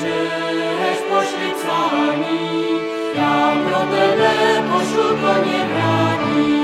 żyjesz pośród sami, ja brodę pośród nie brani.